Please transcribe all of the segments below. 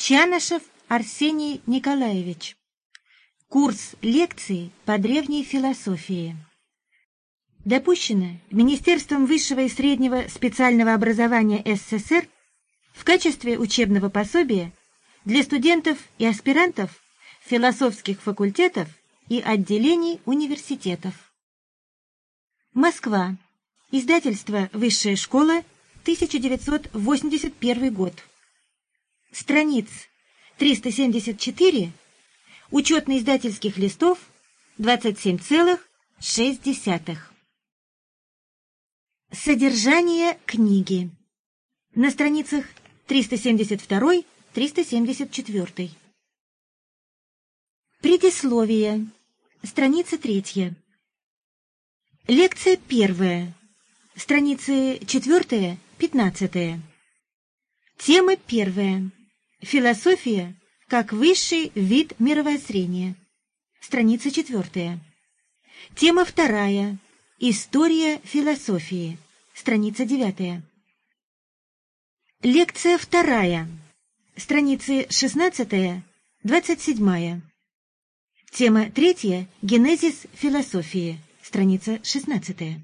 Чанышев Арсений Николаевич. Курс лекций по древней философии. Допущено Министерством высшего и среднего специального образования СССР в качестве учебного пособия для студентов и аспирантов философских факультетов и отделений университетов. Москва. Издательство «Высшая школа», 1981 год. Страниц 374, учетно-издательских листов 27,6. Содержание книги. На страницах 372-374. Предисловие. Страница третья. Лекция первая. Страницы четвертая, пятнадцатая. Тема первая. Философия как высший вид мировоззрения. Страница четвертая. Тема вторая. История философии. Страница девятая. Лекция вторая. Страницы шестнадцатая, двадцать седьмая. Тема третья. Генезис философии. Страница шестнадцатая.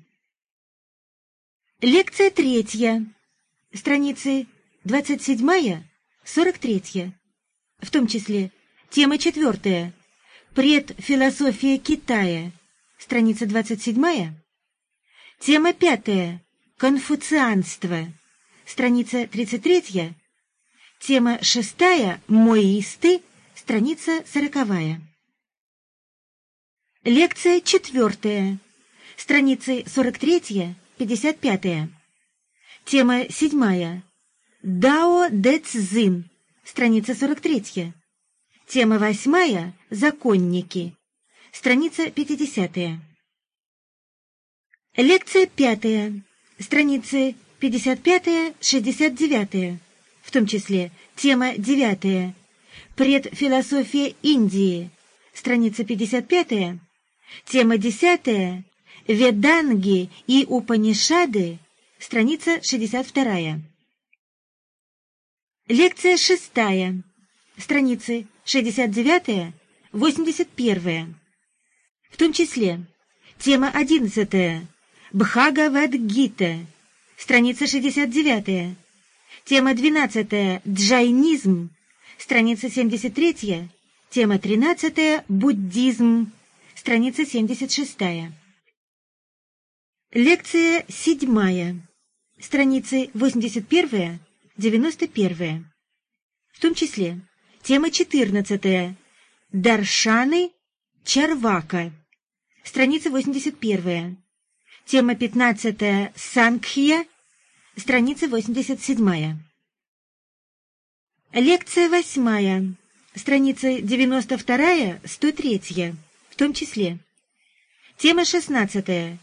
Лекция третья. Страницы двадцать седьмая, сорок третья. В том числе тема четвертая. Предфилософия Китая. Страница двадцать седьмая. Тема пятая. Конфуцианство. Страница тридцать третья. Тема шестая. Моисты. Страница сороковая. Лекция четвертая. Страницы сорок третья, пятьдесят пятая. Тема седьмая. Дао Дэ Цзин. Страница сорок третья. Тема восьмая. Законники. Страница пятидесятая. Лекция пятая. Страницы пятьдесят пятая, шестьдесят девятая. В том числе тема девятая. Предфилософия Индии. Страница пятьдесят пятая. Тема десятая — Веданги и Упанишады, страница 62. Лекция шестая, страницы 69-81. В том числе. Тема одиннадцатая — Бхагавадгита, страница 69. Тема двенадцатая — Джайнизм, страница 73. Тема тринадцатая — Буддизм, страница 76. Лекция седьмая, страницы 81, 91. В том числе тема 14. Даршаны Чарвака, страница 81. Тема 15. Сангхья, страница 87. Лекция восьмая, страницы 92-103 в том числе. Тема 16.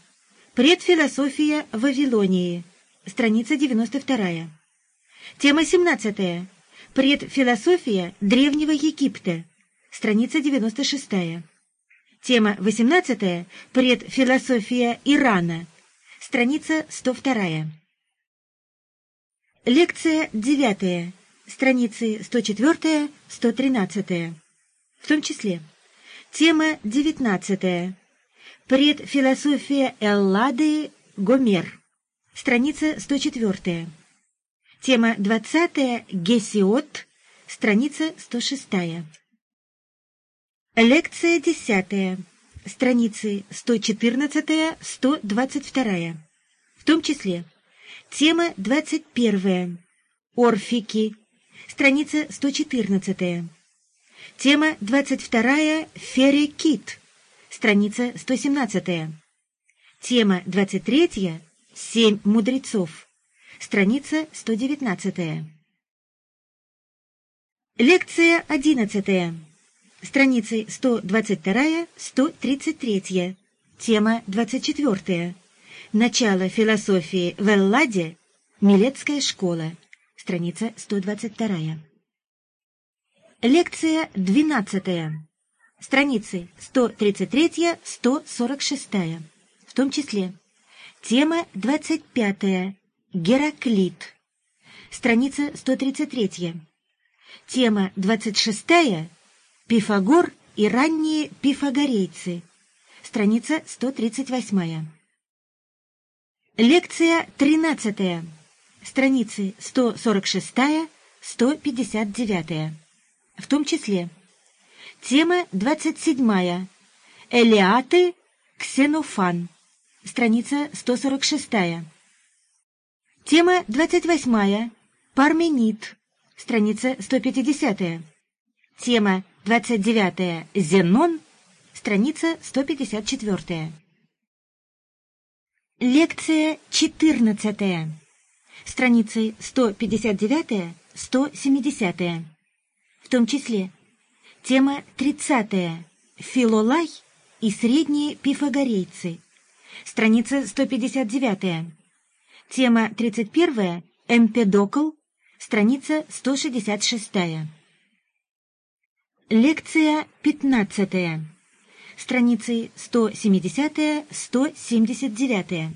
Предфилософия Вавилонии. Страница 92. Тема 17. Предфилософия Древнего Египта. Страница 96. Тема 18. Предфилософия Ирана. Страница 102. Лекция 9. Страницы 104-113. В том числе. Тема девятнадцатая. Предфилософия Эллады Гомер. Страница 104. Тема двадцатая. Гесиот. Страница 106. Лекция десятая. Страницы 114-122. В том числе тема 21. Орфики. Страница 114. Тема 22. Ферекит. Страница 117. Тема 23. Семь мудрецов. Страница 119. Лекция 11. Страницы 122-133. Тема 24. Начало философии в Элладе. Милецкая школа. Страница 122. Лекция 12. Страницы 133-146. В том числе тема 25. Гераклит. Страница 133. Тема 26. Пифагор и ранние пифагорейцы. Страница 138. Лекция 13. Страницы 146-159. В том числе. Тема 27. Элиаты Ксенофан. Страница 146. Тема 28. Парменид. Страница 150. Тема 29. Зенон. Страница 154. Лекция 14. Страницы 159-170. В том числе тема 30. Филолай и средние пифагорейцы. Страница 159. Тема 31. Эмпедокл. Страница 166. Лекция 15. Страницы 170-179.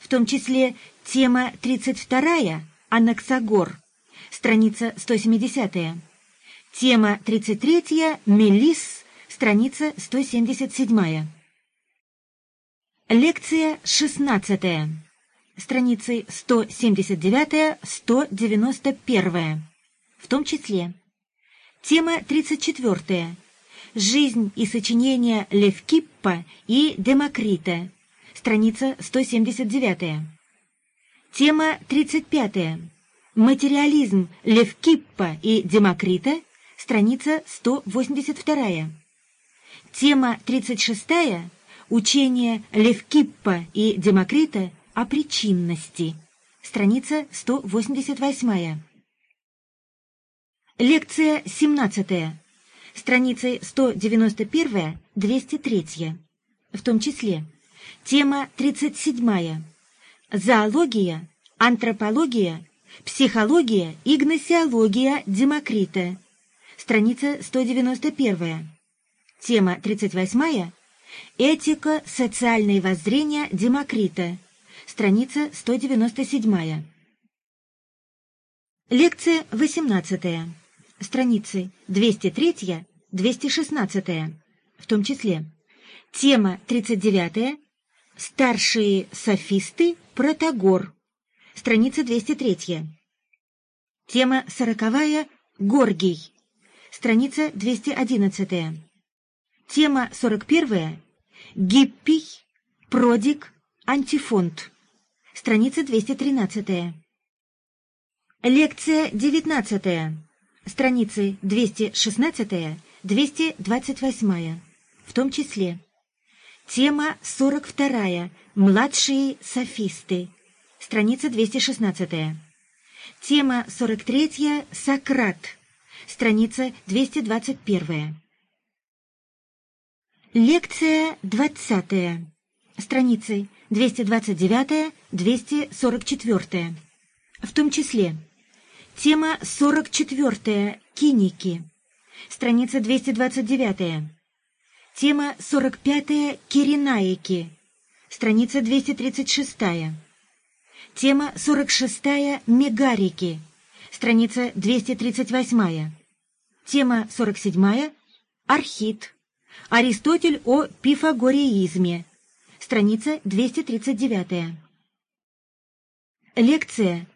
В том числе тема 32. Анаксагор. Страница 170. Тема 33. Мелис. Страница 177. Лекция 16. Страницы 179-191. В том числе. Тема 34. Жизнь и сочинения Левкиппа и Демокрита. Страница 179. Тема 35. Материализм Левкиппа и Демокрита. Страница 182. Тема 36. Учение Левкиппа и Демокрита о причинности. Страница 188. Лекция 17. Страницы 191-203. В том числе. Тема 37. Зоология, антропология, психология и гносеология Демокрита. Страница 191. Тема 38. Этика социальной воззрения Демокрита. Страница 197. Лекция 18. Страницы 203-216. В том числе. Тема 39. Старшие софисты Протагор. Страница 203. Тема 40. Горгий. Страница 211. Тема 41. Гиппий, Продик, Антифонд. Страница 213. Лекция 19. Страницы 216-228. В том числе. Тема 42. Младшие софисты. Страница 216. Тема 43. Сократ. Страница 221. Лекция 20. Страницы 229-244. В том числе тема 44. Киники. Страница 229. Тема 45. Киренаики. Страница 236. Тема 46. Мегарики. Страница 238. Тема 47. Архит. Аристотель о пифагореизме. Страница 239. Лекция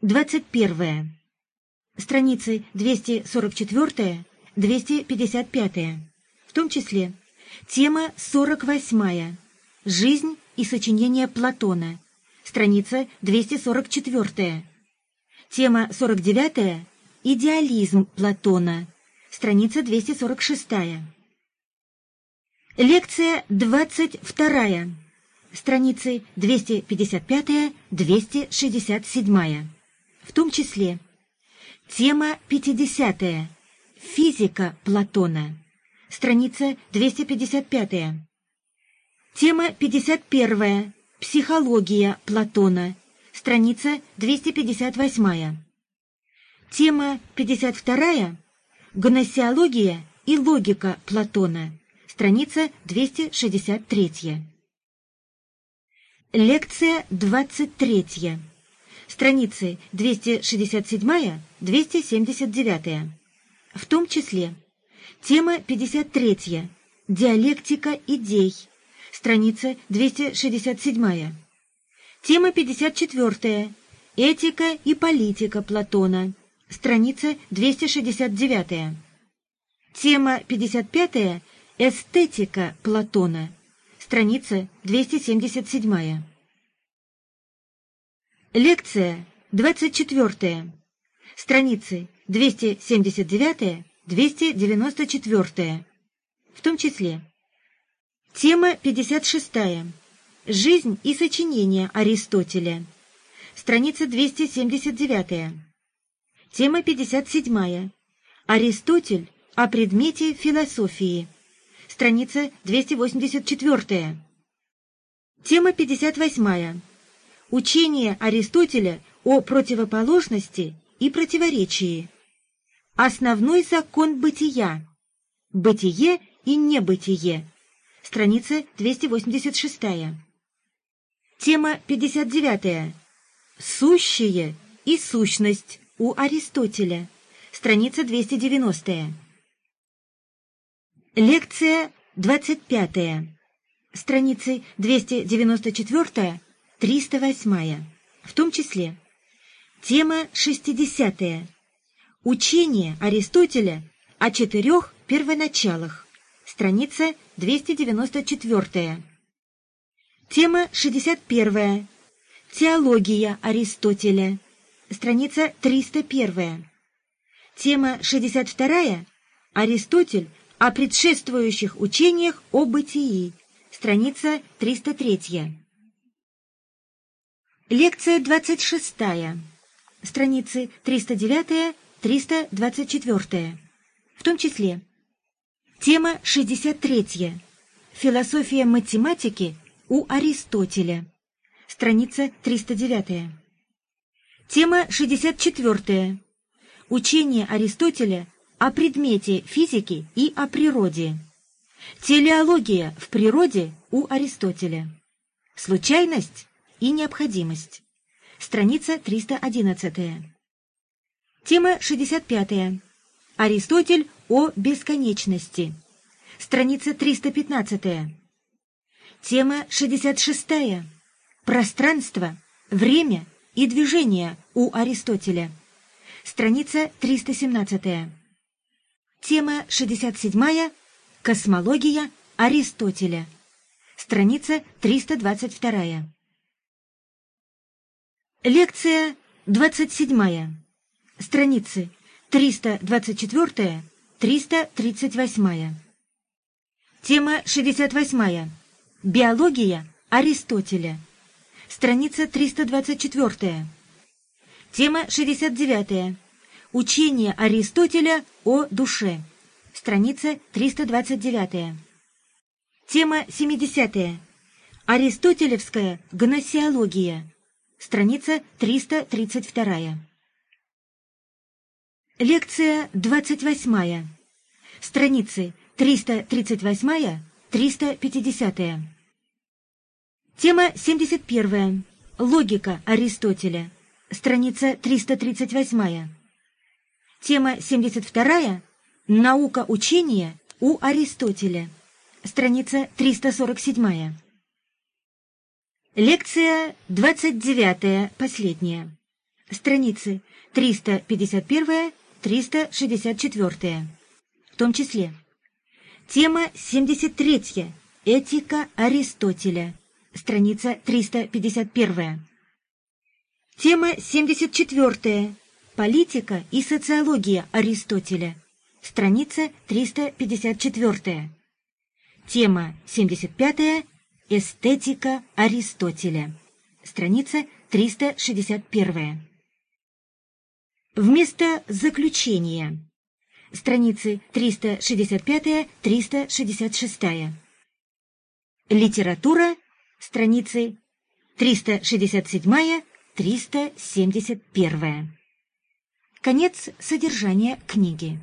21. Страницы 244-255. В том числе тема 48. Жизнь и сочинение Платона. Страница 244. Тема 49. Идеализм Платона. Страница 246. Лекция 22. Страницы 255-267. В том числе тема 50. Физика Платона. Страница 255. Тема 51. Психология Платона. Страница 258. Тема 52. Гносеология и логика Платона. Страница 263. Лекция 23. Страницы 267-279. В том числе тема 53. Диалектика идей. Страница 267. Тема 54. Этика и политика Платона. Страница 269. Тема 55. Эстетика Платона. Страница 277. Лекция 24. Страницы 279-294. В том числе. Тема 56. Жизнь и сочинения Аристотеля. Страница 279. Тема 57. Аристотель о предмете философии. Страница 284. Тема 58. Учение Аристотеля о противоположности и противоречии. Основной закон бытия. Бытие и небытие. Страница 286. Тема 59. Сущее и сущность у Аристотеля. Страница 290. Лекция 25. Страницы 294-308. В том числе. Тема 60. Учение Аристотеля о четырех первоначалах. Страница 294. Тема 61. Теология Аристотеля. Страница 301. Тема 62. Аристотель о предшествующих учениях о бытии. Страница 303. Лекция 26. Страницы 309-324. В том числе. Тема 63. Философия математики у Аристотеля. Страница 309. Тема 64. Учение Аристотеля о предмете физики и о природе. Телеология в природе у Аристотеля. Случайность и необходимость. Страница 311. Тема 65. Аристотель о бесконечности. Страница 315. Тема 66. Пространство, время и движение у Аристотеля. Страница 317. Тема 67. Космология Аристотеля. Страница 322. Лекция 27. Страницы 324-338. Тема 68. Биология Аристотеля. Страница 324. Тема 69. Учение Аристотеля о душе. Страница 329. Тема 70. Аристотелевская гносеология. Страница 332. Лекция 28. Страницы 338-350. Тема 71. Логика Аристотеля. Страница 338. Тема 72. Наука учения у Аристотеля. Страница 347. Лекция 29. Последняя. Страницы 351-364. В том числе. Тема 73. Этика Аристотеля. Страница 351. Тема 74. Политика и социология Аристотеля. Страница 354. Тема 75. Эстетика Аристотеля. Страница 361. Вместо заключения. Страницы 365-366. Литература. Страницы 367-371. Конец содержания книги.